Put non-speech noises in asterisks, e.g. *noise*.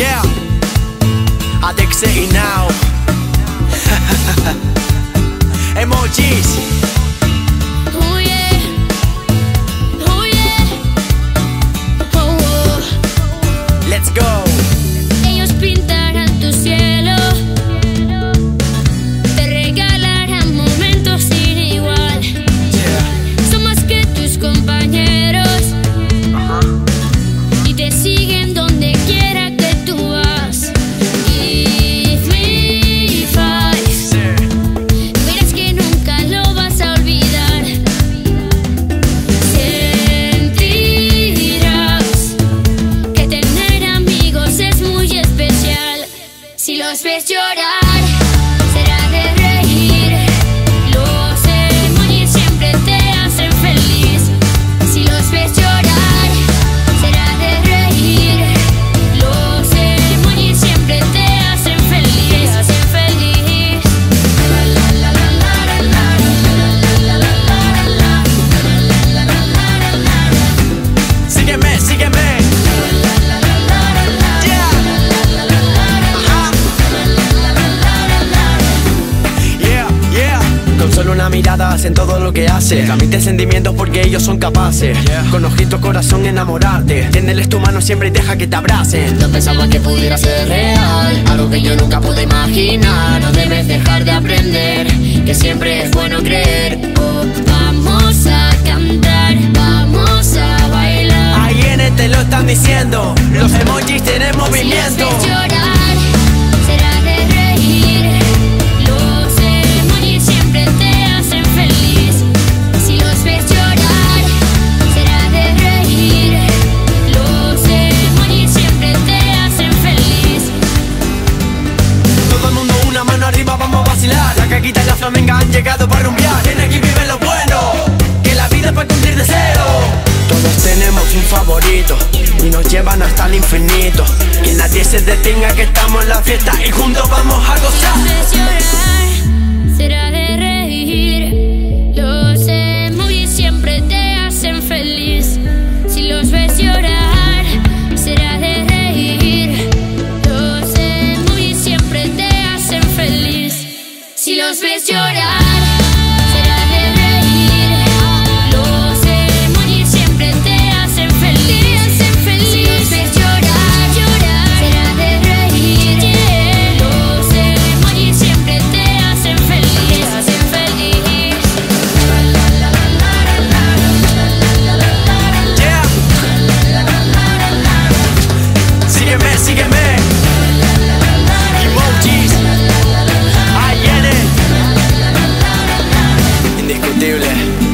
Yeah, I take say now. *laughs* Emojis. nos ves llorar. Mirada hacen todo lo que hace. Transmite sentimientos porque ellos son capaces. Con ojito corazón enamorarte. Tiéndeles tu mano siempre y deja que te abracen. No pensaba que pudiera ser real, algo que yo nunca pude imaginar. No debes dejar de aprender, que siempre es bueno creer. Oh, vamos a cantar, vamos a bailar. Ahí en te lo están diciendo. Los emojis tienen movimiento. Vacilar. La flamenca han llegado para rumbear. En aquí vive lo bueno, que la vida es para cumplir deseos. Todos tenemos un favorito y nos llevan hasta el infinito. Que nadie se detenga, que estamos en la fiesta y juntos vamos a gozar. Ves llorar, Yeah.